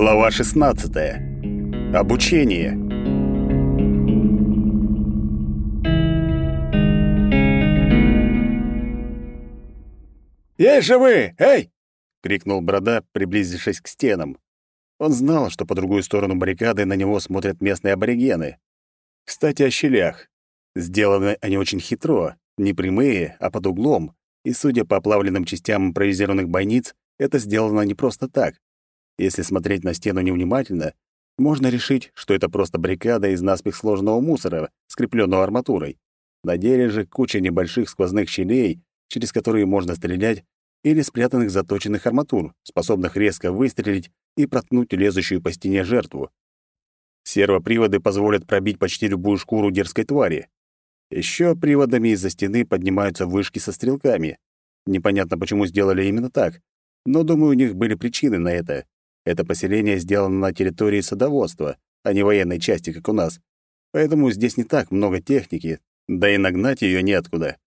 Глава 16. Обучение. «Есть же вы! Эй!» — крикнул Борода, приблизившись к стенам. Он знал, что по другую сторону баррикады на него смотрят местные аборигены. Кстати, о щелях. Сделаны они очень хитро, не прямые, а под углом, и, судя по оплавленным частям импровизированных бойниц, это сделано не просто так. Если смотреть на стену невнимательно, можно решить, что это просто баррикада из наспех сложенного мусора, скрепленного арматурой. На деле же куча небольших сквозных щелей, через которые можно стрелять, или спрятанных заточенных арматур, способных резко выстрелить и проткнуть лезущую по стене жертву. Сервоприводы позволят пробить почти любую шкуру дерзкой твари. Еще приводами из-за стены поднимаются вышки со стрелками. Непонятно, почему сделали именно так, но, думаю, у них были причины на это. Это поселение сделано на территории садоводства, а не военной части, как у нас. Поэтому здесь не так много техники, да и нагнать ее неоткуда.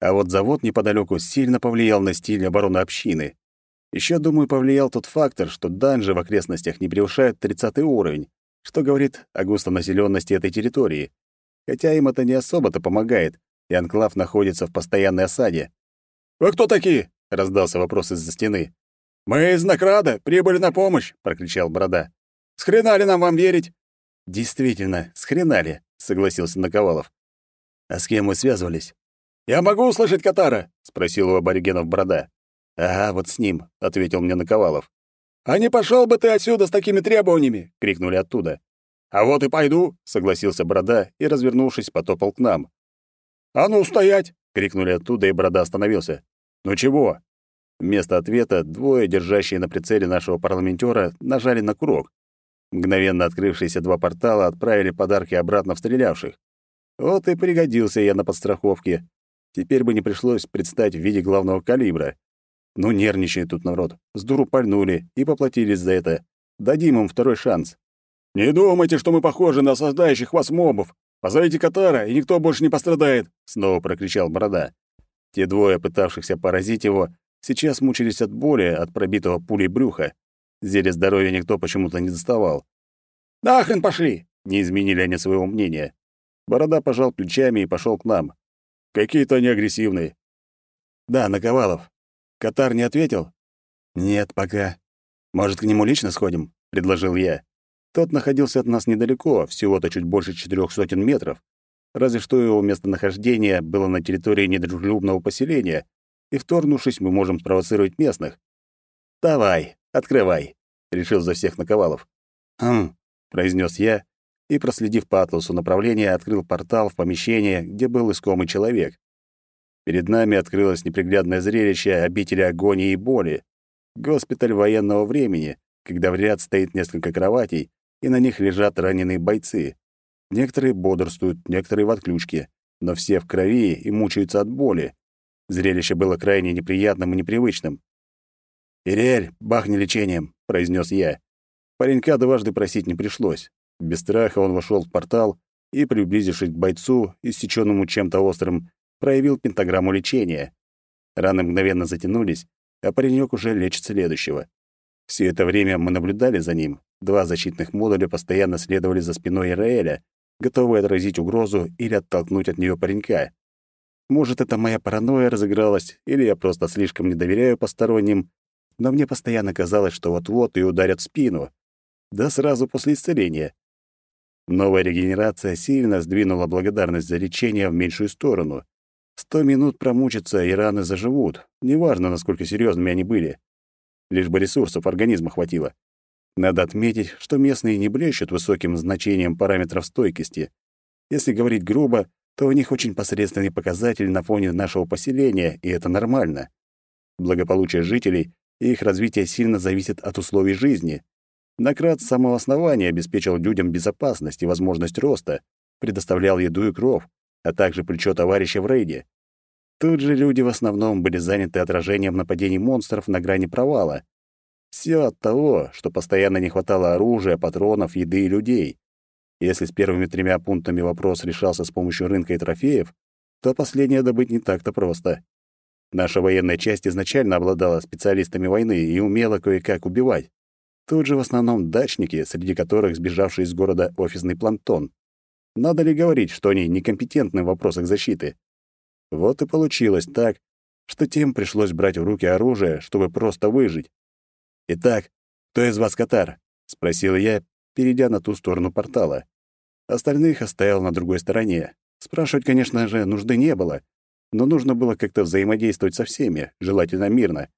А вот завод неподалеку сильно повлиял на стиль обороны общины. Еще, думаю, повлиял тот фактор, что данжи в окрестностях не превышают 30 уровень, что говорит о густонаселенности этой территории. Хотя им это не особо-то помогает, и анклав находится в постоянной осаде. «Вы кто такие?» — раздался вопрос из-за стены. «Мы из Накрада, прибыли на помощь», — прокричал Борода. «С хрена ли нам вам верить?» «Действительно, с хрена ли?» — согласился Наковалов. «А с кем мы связывались?» «Я могу услышать Катара?» — спросил у аборигенов Борода. «Ага, вот с ним», — ответил мне Наковалов. «А не пошел бы ты отсюда с такими требованиями!» — крикнули оттуда. «А вот и пойду!» — согласился Борода и, развернувшись, потопал к нам. «А ну, стоять!» — крикнули оттуда, и Борода остановился. «Ну чего?» Вместо ответа двое, держащие на прицеле нашего парламентера, нажали на курок. Мгновенно открывшиеся два портала отправили подарки обратно в стрелявших. Вот и пригодился я на подстраховке. Теперь бы не пришлось предстать в виде главного калибра. Ну, нервничает тут народ. С дуру пальнули и поплатились за это. Дадим им второй шанс. «Не думайте, что мы похожи на создающих вас мобов. Позовите Катара, и никто больше не пострадает», — снова прокричал Борода. Те двое, пытавшихся поразить его, сейчас мучились от боли от пробитого пулей брюха. Зелье здоровья никто почему-то не доставал. «Нахрен пошли!» — не изменили они своего мнения. Борода пожал плечами и пошел к нам. «Какие-то они агрессивные». «Да, Наковалов. Катар не ответил?» «Нет, пока. Может, к нему лично сходим?» — предложил я. Тот находился от нас недалеко, всего-то чуть больше четырех сотен метров. Разве что его местонахождение было на территории недружелюбного поселения, и, вторгнувшись, мы можем спровоцировать местных. «Давай, открывай», — решил за всех Наковалов. «Хм», — произнес я, и, проследив по атласу направления, открыл портал в помещение, где был искомый человек. Перед нами открылось неприглядное зрелище обители агонии и боли. Госпиталь военного времени, когда в ряд стоит несколько кроватей, и на них лежат раненые бойцы. Некоторые бодрствуют, некоторые в отключке, но все в крови и мучаются от боли. Зрелище было крайне неприятным и непривычным. «Ириэль, бахни лечением», — произнес я. Паренька дважды просить не пришлось. Без страха он вошел в портал и, приблизившись к бойцу, иссечённому чем-то острым, проявил пентаграмму лечения. Раны мгновенно затянулись, а паренек уже лечит следующего. Все это время мы наблюдали за ним. Два защитных модуля постоянно следовали за спиной Ираэля, готовые отразить угрозу или оттолкнуть от нее паренька. Может, это моя паранойя разыгралась, или я просто слишком не доверяю посторонним, но мне постоянно казалось, что вот-вот и ударят в спину. Да сразу после исцеления. Новая регенерация сильно сдвинула благодарность за лечение в меньшую сторону. Сто минут промучиться, и раны заживут, неважно, насколько серьезными они были. Лишь бы ресурсов организма хватило. Надо отметить, что местные не блещут высоким значением параметров стойкости. Если говорить грубо, то у них очень посредственный показатель на фоне нашего поселения, и это нормально. Благополучие жителей и их развитие сильно зависит от условий жизни. Накрат самого основания обеспечил людям безопасность и возможность роста, предоставлял еду и кров, а также плечо товарища в рейде. Тут же люди в основном были заняты отражением нападений монстров на грани провала. Все от того, что постоянно не хватало оружия, патронов, еды и людей. Если с первыми тремя пунктами вопрос решался с помощью рынка и трофеев, то последнее добыть не так-то просто. Наша военная часть изначально обладала специалистами войны и умела кое-как убивать. Тут же в основном дачники, среди которых сбежавший из города офисный плантон. Надо ли говорить, что они некомпетентны в вопросах защиты? Вот и получилось так, что тем пришлось брать в руки оружие, чтобы просто выжить. «Итак, кто из вас Катар?» — спросил я, перейдя на ту сторону портала. Остальных оставил на другой стороне. Спрашивать, конечно же, нужды не было, но нужно было как-то взаимодействовать со всеми, желательно мирно.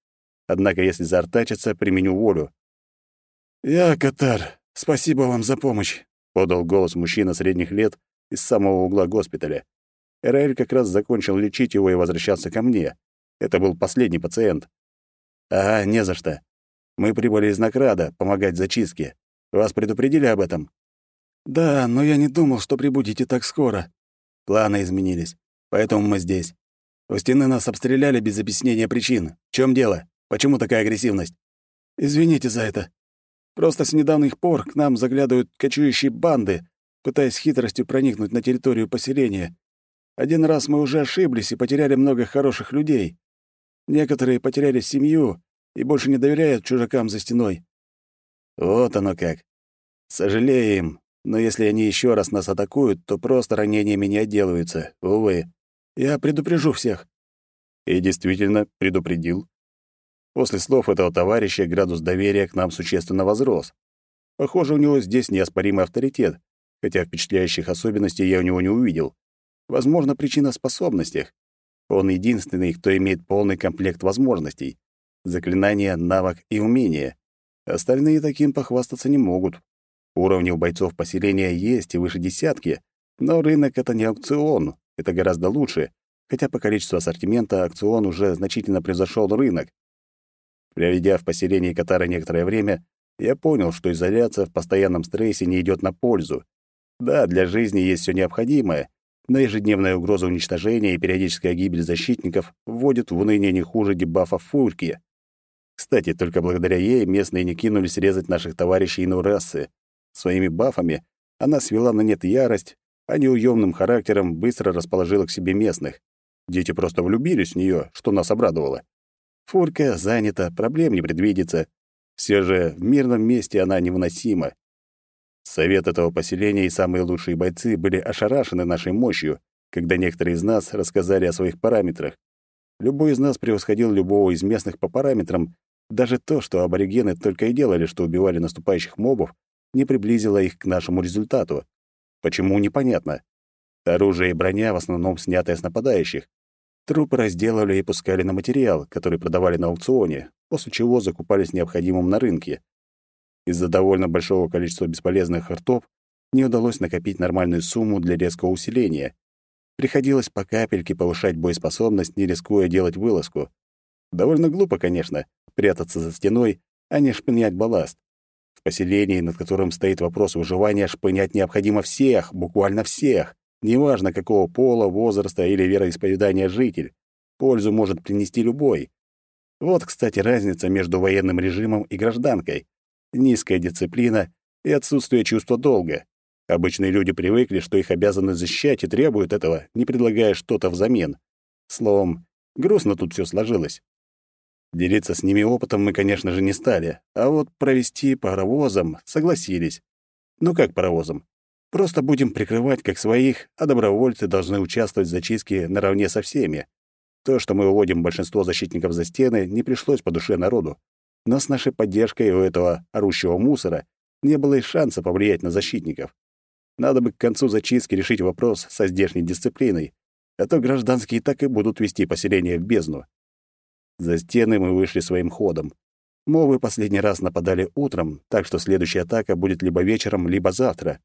Однако, если заортачиться, применю волю. «Я Катар. Спасибо вам за помощь», — подал голос мужчина средних лет из самого угла госпиталя. Эраэль как раз закончил лечить его и возвращался ко мне. Это был последний пациент. «Ага, не за что. Мы прибыли из Накрада помогать зачистке. Вас предупредили об этом?» «Да, но я не думал, что прибудете так скоро. Планы изменились, поэтому мы здесь. У стены нас обстреляли без объяснения причин. В чем дело? Почему такая агрессивность?» «Извините за это. Просто с недавних пор к нам заглядывают кочующие банды, пытаясь хитростью проникнуть на территорию поселения. Один раз мы уже ошиблись и потеряли много хороших людей. Некоторые потеряли семью и больше не доверяют чужакам за стеной. Вот оно как. Сожалеем, но если они еще раз нас атакуют, то просто ранениями не отделаются. Увы. Я предупрежу всех. И действительно предупредил. После слов этого товарища градус доверия к нам существенно возрос. Похоже, у него здесь неоспоримый авторитет, хотя впечатляющих особенностей я у него не увидел. Возможно, причина в способностях. Он единственный, кто имеет полный комплект возможностей. Заклинания, навык и умения. Остальные таким похвастаться не могут. Уровни у бойцов поселения есть и выше десятки, но рынок — это не аукцион, это гораздо лучше, хотя по количеству ассортимента аукцион уже значительно превзошел рынок. Проведя в поселении Катара некоторое время, я понял, что изоляция в постоянном стрессе не идет на пользу. Да, для жизни есть все необходимое, но ежедневная угроза уничтожения и периодическая гибель защитников вводят в уныние не хуже дебафа Фурки. Кстати, только благодаря ей местные не кинулись резать наших товарищей иной. Своими бафами она свела на нет ярость, а неуемным характером быстро расположила к себе местных. Дети просто влюбились в нее, что нас обрадовало. Фурка занята, проблем не предвидится. Все же в мирном месте она невыносима. Совет этого поселения и самые лучшие бойцы были ошарашены нашей мощью, когда некоторые из нас рассказали о своих параметрах. Любой из нас превосходил любого из местных по параметрам. Даже то, что аборигены только и делали, что убивали наступающих мобов, не приблизило их к нашему результату. Почему, непонятно. Оружие и броня в основном снятые с нападающих, Трупы разделывали и пускали на материал, который продавали на аукционе, после чего закупались необходимым на рынке. Из-за довольно большого количества бесполезных ртов не удалось накопить нормальную сумму для резкого усиления. Приходилось по капельке повышать боеспособность, не рискуя делать вылазку. Довольно глупо, конечно, прятаться за стеной, а не шпынять балласт. В поселении, над которым стоит вопрос выживания, шпынять необходимо всех, буквально всех. Неважно, какого пола, возраста или вероисповедания житель, пользу может принести любой. Вот, кстати, разница между военным режимом и гражданкой. Низкая дисциплина и отсутствие чувства долга. Обычные люди привыкли, что их обязаны защищать и требуют этого, не предлагая что-то взамен. Словом, грустно тут все сложилось. Делиться с ними опытом мы, конечно же, не стали, а вот провести паровозом согласились. Ну как паровозом? Просто будем прикрывать как своих, а добровольцы должны участвовать в зачистке наравне со всеми. То, что мы уводим большинство защитников за стены, не пришлось по душе народу. Но с нашей поддержкой у этого орущего мусора не было и шанса повлиять на защитников. Надо бы к концу зачистки решить вопрос со здешней дисциплиной, а то гражданские так и будут вести поселение в бездну. За стены мы вышли своим ходом. Мовы последний раз нападали утром, так что следующая атака будет либо вечером, либо завтра.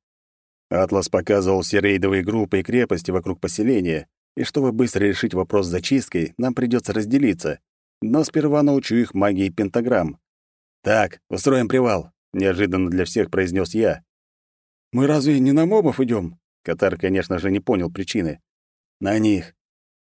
Атлас показывал все рейдовые группы и крепости вокруг поселения, и чтобы быстро решить вопрос с зачисткой, нам придется разделиться. Но сперва научу их магии пентаграмм. «Так, устроим привал», — неожиданно для всех произнес я. «Мы разве не на мобов идем? Катар, конечно же, не понял причины. «На них.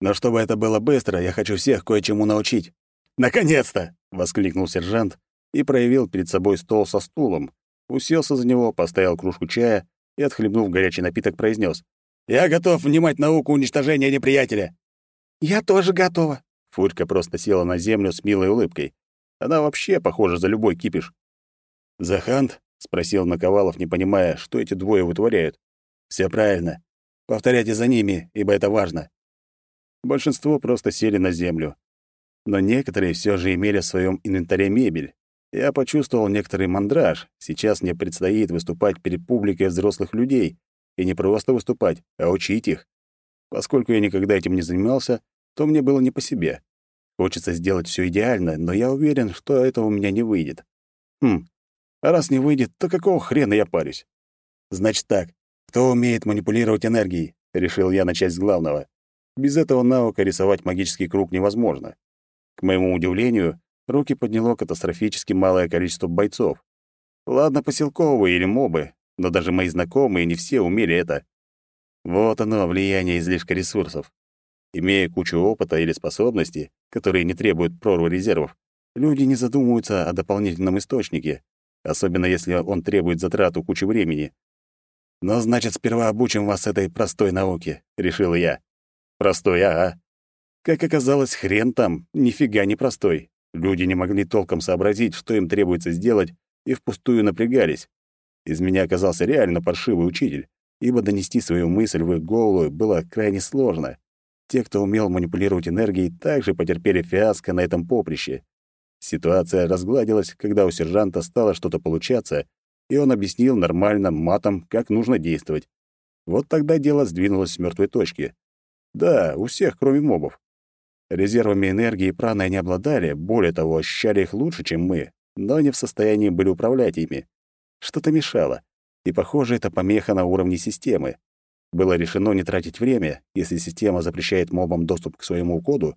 Но чтобы это было быстро, я хочу всех кое-чему научить». «Наконец-то!» — воскликнул сержант и проявил перед собой стол со стулом. Уселся за него, поставил кружку чая и, отхлебнув горячий напиток, произнес: «Я готов внимать науку уничтожения неприятеля». «Я тоже готова». Фурька просто села на землю с милой улыбкой. Она вообще похожа за любой кипиш. «Захант?» — спросил Наковалов, не понимая, что эти двое вытворяют. «Все правильно. Повторяйте за ними, ибо это важно». Большинство просто сели на землю. Но некоторые все же имели в своем инвентаре мебель. Я почувствовал некоторый мандраж. Сейчас мне предстоит выступать перед публикой взрослых людей. И не просто выступать, а учить их. Поскольку я никогда этим не занимался, то мне было не по себе. Хочется сделать все идеально, но я уверен, что это у меня не выйдет. Хм, а раз не выйдет, то какого хрена я парюсь? Значит так, кто умеет манипулировать энергией? Решил я начать с главного. Без этого навыка рисовать магический круг невозможно. К моему удивлению, руки подняло катастрофически малое количество бойцов. Ладно, поселковые или мобы, но даже мои знакомые не все умели это. Вот оно, влияние излишка ресурсов. Имея кучу опыта или способностей, которые не требуют прорвы резервов, люди не задумываются о дополнительном источнике, особенно если он требует затрату кучи времени. «Но, значит, сперва обучим вас этой простой науке», — решил я. «Простой, ага». Как оказалось, хрен там, нифига не простой. Люди не могли толком сообразить, что им требуется сделать, и впустую напрягались. Из меня оказался реально паршивый учитель, ибо донести свою мысль в их голову было крайне сложно. Те, кто умел манипулировать энергией, также потерпели фиаско на этом поприще. Ситуация разгладилась, когда у сержанта стало что-то получаться, и он объяснил нормальным матом, как нужно действовать. Вот тогда дело сдвинулось с мертвой точки. Да, у всех, кроме мобов. Резервами энергии праны они обладали, более того, ощущали их лучше, чем мы, но не в состоянии были управлять ими. Что-то мешало, и, похоже, это помеха на уровне системы. Было решено не тратить время, если система запрещает мобам доступ к своему коду,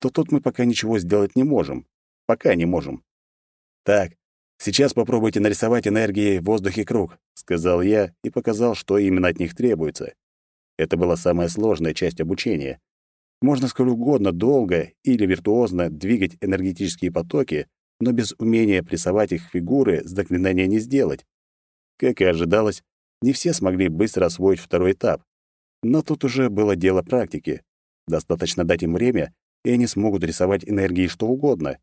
то тут мы пока ничего сделать не можем. Пока не можем. Так, сейчас попробуйте нарисовать энергией в воздухе круг, сказал я и показал, что именно от них требуется. Это была самая сложная часть обучения. Можно сколь угодно долго или виртуозно двигать энергетические потоки, но без умения прессовать их фигуры заклинания не сделать. Как и ожидалось, не все смогли быстро освоить второй этап. Но тут уже было дело практики. Достаточно дать им время, и они смогут рисовать энергией что угодно.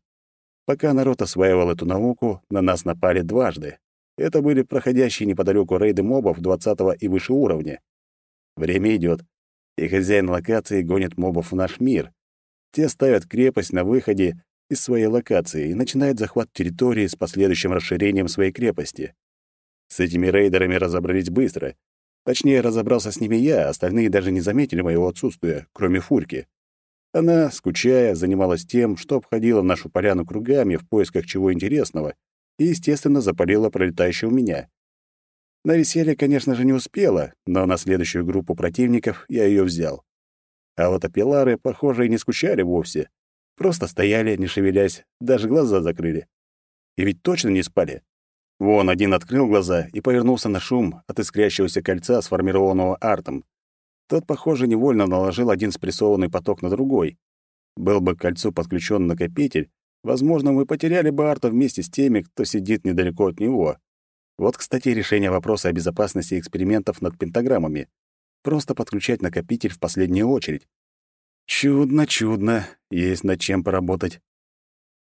Пока народ осваивал эту науку, на нас напали дважды. Это были проходящие неподалеку рейды мобов 20 и выше уровня. Время идет, и хозяин локации гонит мобов в наш мир. Те ставят крепость на выходе из своей локации и начинают захват территории с последующим расширением своей крепости. С этими рейдерами разобрались быстро. Точнее, разобрался с ними я, остальные даже не заметили моего отсутствия, кроме Фурки. Она, скучая, занималась тем, что обходила нашу поляну кругами в поисках чего интересного и, естественно, запалила пролетающего меня. На веселье, конечно же, не успела, но на следующую группу противников я ее взял. А вот апеллары, похоже, и не скучали вовсе. Просто стояли, не шевелясь, даже глаза закрыли. И ведь точно не спали. Вон один открыл глаза и повернулся на шум от искрящегося кольца, сформированного артом. Тот, похоже, невольно наложил один спрессованный поток на другой. Был бы к кольцу подключен накопитель, возможно, мы потеряли бы арта вместе с теми, кто сидит недалеко от него. Вот, кстати, решение вопроса о безопасности экспериментов над пентаграммами. Просто подключать накопитель в последнюю очередь. Чудно, чудно, есть над чем поработать.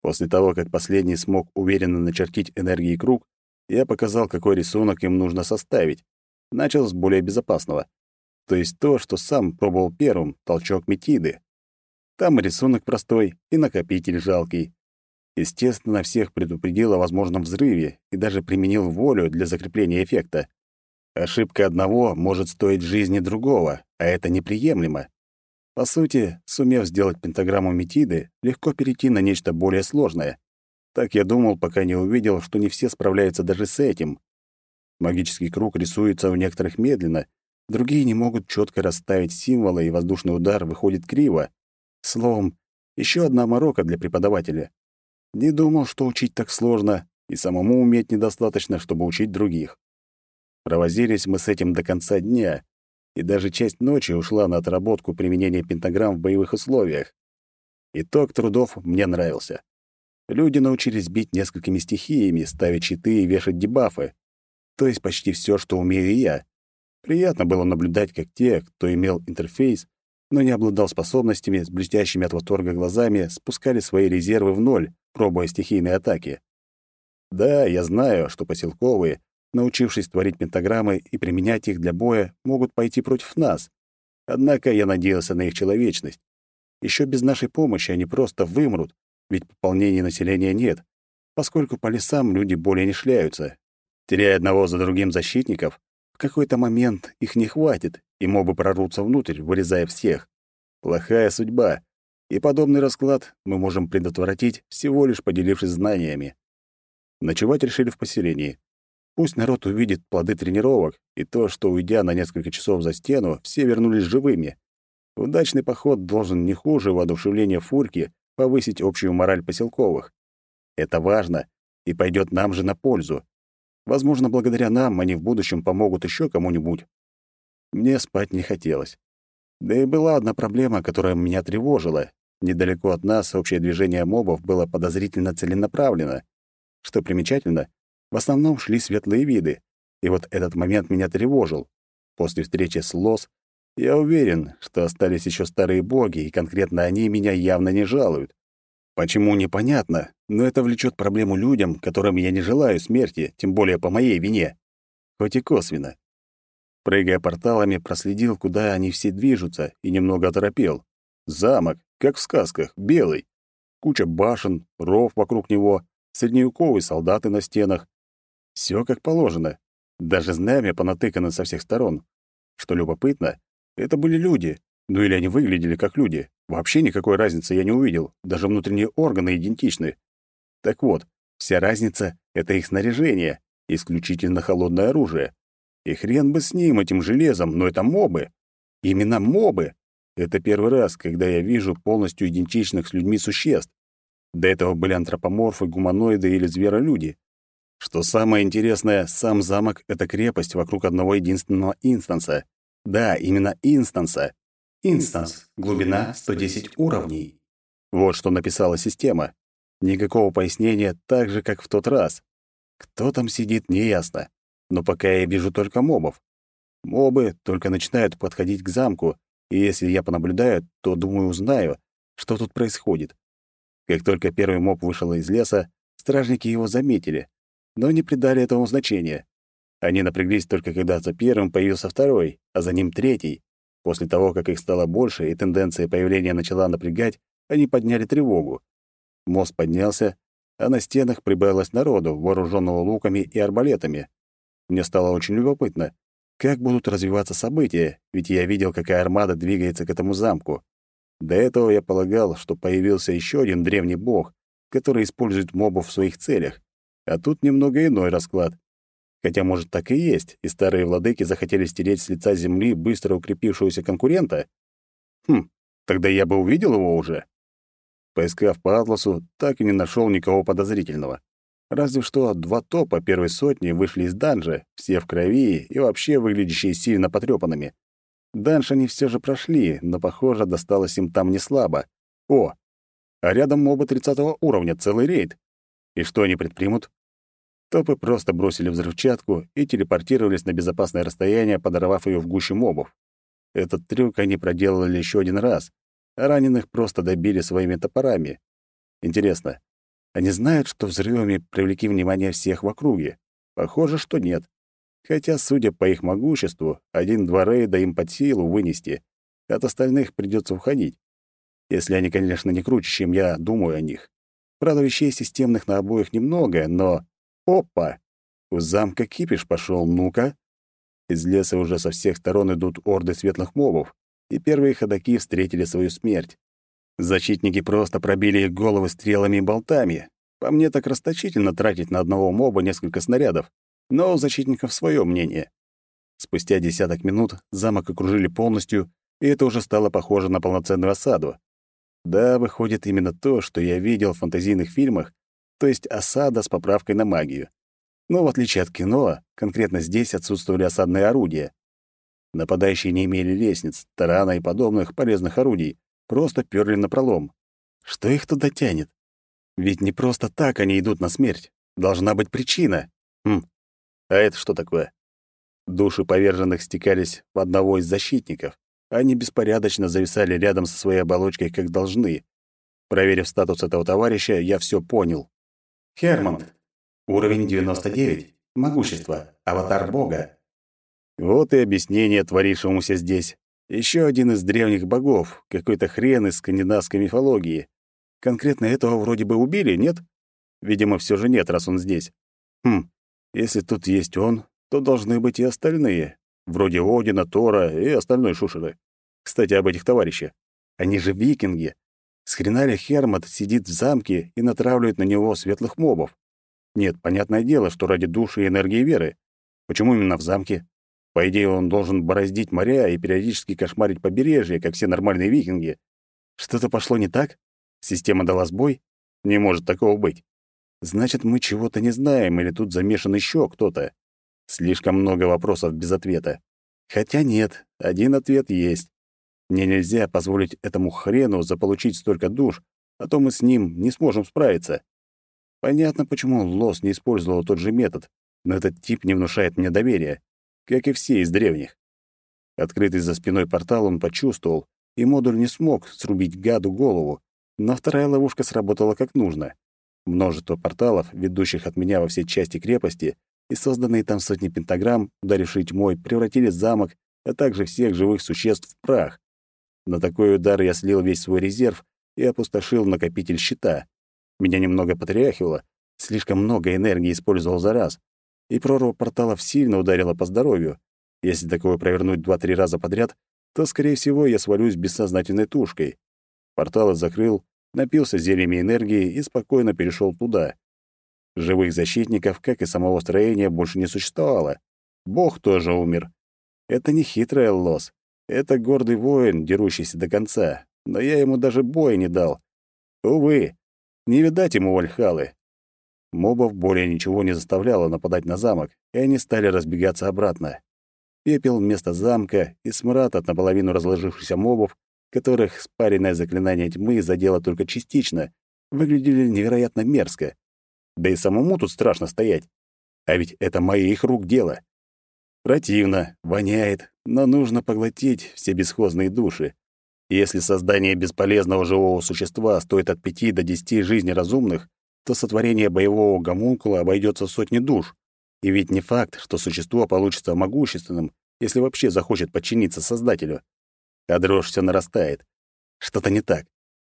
После того, как последний смог уверенно начертить энергии круг, я показал, какой рисунок им нужно составить. Начал с более безопасного то есть то, что сам пробовал первым, толчок метиды. Там рисунок простой и накопитель жалкий. Естественно, всех предупредил о возможном взрыве и даже применил волю для закрепления эффекта. Ошибка одного может стоить жизни другого, а это неприемлемо. По сути, сумев сделать пентаграмму метиды, легко перейти на нечто более сложное. Так я думал, пока не увидел, что не все справляются даже с этим. Магический круг рисуется у некоторых медленно, Другие не могут четко расставить символы, и воздушный удар выходит криво. Словом, еще одна морока для преподавателя. Не думал, что учить так сложно, и самому уметь недостаточно, чтобы учить других. Провозились мы с этим до конца дня, и даже часть ночи ушла на отработку применения пентаграмм в боевых условиях. Итог трудов мне нравился. Люди научились бить несколькими стихиями, ставить щиты и вешать дебафы. То есть почти все, что умею я. Приятно было наблюдать, как те, кто имел интерфейс, но не обладал способностями, с блестящими от восторга глазами, спускали свои резервы в ноль, пробуя стихийные атаки. Да, я знаю, что поселковые, научившись творить пентаграммы и применять их для боя, могут пойти против нас. Однако я надеялся на их человечность. Еще без нашей помощи они просто вымрут, ведь пополнения населения нет, поскольку по лесам люди более не шляются. Теряя одного за другим защитников, в какой-то момент их не хватит, и мобы прорвутся внутрь, вырезая всех. Плохая судьба, и подобный расклад мы можем предотвратить, всего лишь поделившись знаниями. Ночевать решили в поселении. Пусть народ увидит плоды тренировок и то, что, уйдя на несколько часов за стену, все вернулись живыми. Удачный поход должен не хуже воодушевления фурки повысить общую мораль поселковых. Это важно и пойдет нам же на пользу. Возможно, благодаря нам они в будущем помогут еще кому-нибудь. Мне спать не хотелось. Да и была одна проблема, которая меня тревожила. Недалеко от нас общее движение мобов было подозрительно целенаправлено. Что примечательно, в основном шли светлые виды, и вот этот момент меня тревожил. После встречи с Лос я уверен, что остались еще старые боги, и конкретно они меня явно не жалуют. Почему, непонятно, но это влечет проблему людям, которым я не желаю смерти, тем более по моей вине. Хоть и косвенно. Прыгая порталами, проследил, куда они все движутся, и немного оторопел. Замок, как в сказках, белый. Куча башен, ров вокруг него, средневековые солдаты на стенах. Все как положено. Даже знамя понатыкано со всех сторон. Что любопытно, это были люди. Ну или они выглядели как люди. Вообще никакой разницы я не увидел. Даже внутренние органы идентичны. Так вот, вся разница — это их снаряжение, исключительно холодное оружие. И хрен бы с ним, этим железом, но это мобы. Именно мобы. Это первый раз, когда я вижу полностью идентичных с людьми существ. До этого были антропоморфы, гуманоиды или зверолюди. Что самое интересное, сам замок — это крепость вокруг одного единственного инстанса. Да, именно инстанса. Инстанс. Глубина 110 уровней. Вот что написала система. Никакого пояснения, так же, как в тот раз. Кто там сидит, неясно. Но пока я вижу только мобов. Мобы только начинают подходить к замку, и если я понаблюдаю, то, думаю, узнаю, что тут происходит. Как только первый моб вышел из леса, стражники его заметили, но не придали этому значения. Они напряглись только когда за первым появился второй, а за ним третий. После того, как их стало больше и тенденция появления начала напрягать, они подняли тревогу. Мост поднялся, а на стенах прибавилось народу, вооруженного луками и арбалетами. Мне стало очень любопытно, как будут развиваться события, ведь я видел, какая армада двигается к этому замку. До этого я полагал, что появился еще один древний бог, который использует мобов в своих целях. А тут немного иной расклад. Хотя, может, так и есть, и старые владыки захотели стереть с лица земли быстро укрепившегося конкурента? Хм, тогда я бы увидел его уже. Поискав по атласу, так и не нашел никого подозрительного. Разве что два топа первой сотни вышли из данжа, все в крови и вообще выглядящие сильно потрепанными. Данж они все же прошли, но, похоже, досталось им там не слабо. О, а рядом мобы 30 уровня, целый рейд. И что они предпримут? Топы просто бросили взрывчатку и телепортировались на безопасное расстояние, подорвав ее в гуще мобов. Этот трюк они проделали еще один раз, а раненых просто добили своими топорами. Интересно, они знают, что взрывами привлеки внимание всех в округе? Похоже, что нет. Хотя, судя по их могуществу, один-два рейда им под силу вынести. От остальных придется уходить. Если они, конечно, не круче, чем я думаю о них. Правда, вещей системных на обоих немного, но Опа! У замка кипиш пошел, ну-ка. Из леса уже со всех сторон идут орды светлых мобов, и первые ходаки встретили свою смерть. Защитники просто пробили их головы стрелами и болтами. По мне так расточительно тратить на одного моба несколько снарядов, но у защитников свое мнение. Спустя десяток минут замок окружили полностью, и это уже стало похоже на полноценную осаду. Да, выходит именно то, что я видел в фантазийных фильмах, то есть осада с поправкой на магию. Но в отличие от кино, конкретно здесь отсутствовали осадные орудия. Нападающие не имели лестниц, тарана и подобных полезных орудий, просто пёрли напролом. Что их туда тянет? Ведь не просто так они идут на смерть. Должна быть причина. Хм, а это что такое? Души поверженных стекались в одного из защитников. Они беспорядочно зависали рядом со своей оболочкой, как должны. Проверив статус этого товарища, я все понял. Хермонт. Уровень 99. Могущество. Аватар бога. Вот и объяснение творившемуся здесь. Еще один из древних богов, какой-то хрен из скандинавской мифологии. Конкретно этого вроде бы убили, нет? Видимо, все же нет, раз он здесь. Хм, если тут есть он, то должны быть и остальные, вроде Одина, Тора и остальной шушеры. Кстати, об этих товарищах. Они же викинги. С хрена Хермат сидит в замке и натравливает на него светлых мобов? Нет, понятное дело, что ради души и энергии веры. Почему именно в замке? По идее, он должен бороздить моря и периодически кошмарить побережье, как все нормальные викинги. Что-то пошло не так? Система дала сбой? Не может такого быть. Значит, мы чего-то не знаем, или тут замешан еще кто-то. Слишком много вопросов без ответа. Хотя нет, один ответ есть. Мне нельзя позволить этому хрену заполучить столько душ, а то мы с ним не сможем справиться. Понятно, почему Лос не использовал тот же метод, но этот тип не внушает мне доверия, как и все из древних. Открытый за спиной портал он почувствовал, и модуль не смог срубить гаду голову, но вторая ловушка сработала как нужно. Множество порталов, ведущих от меня во все части крепости, и созданные там сотни пентаграмм, ударившие тьмой, превратили замок, а также всех живых существ в прах. На такой удар я слил весь свой резерв и опустошил накопитель щита. Меня немного потряхивало, слишком много энергии использовал за раз, и прорва порталов сильно ударила по здоровью. Если такое провернуть два-три раза подряд, то, скорее всего, я свалюсь бессознательной тушкой. Порталы закрыл, напился зельями энергии и спокойно перешел туда. Живых защитников, как и самого строения, больше не существовало. Бог тоже умер. Это не хитрый лос. Это гордый воин, дерущийся до конца. Но я ему даже боя не дал. Увы, не видать ему Вальхалы. Мобов более ничего не заставляло нападать на замок, и они стали разбегаться обратно. Пепел вместо замка и смрад от наполовину разложившихся мобов, которых спаренное заклинание тьмы задело только частично, выглядели невероятно мерзко. Да и самому тут страшно стоять. А ведь это моих рук дело. Противно, воняет, но нужно поглотить все бесхозные души. Если создание бесполезного живого существа стоит от пяти до десяти жизней разумных, то сотворение боевого гомункула обойдется в сотни душ. И ведь не факт, что существо получится могущественным, если вообще захочет подчиниться Создателю. А дрожь все нарастает. Что-то не так.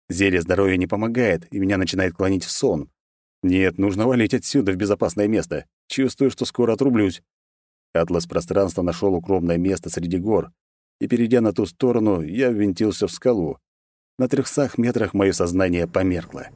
Зелье здоровья не помогает, и меня начинает клонить в сон. Нет, нужно валить отсюда в безопасное место. Чувствую, что скоро отрублюсь. Атлас пространства нашел укромное место среди гор, и, перейдя на ту сторону, я ввинтился в скалу. На трехсах метрах мое сознание померкло.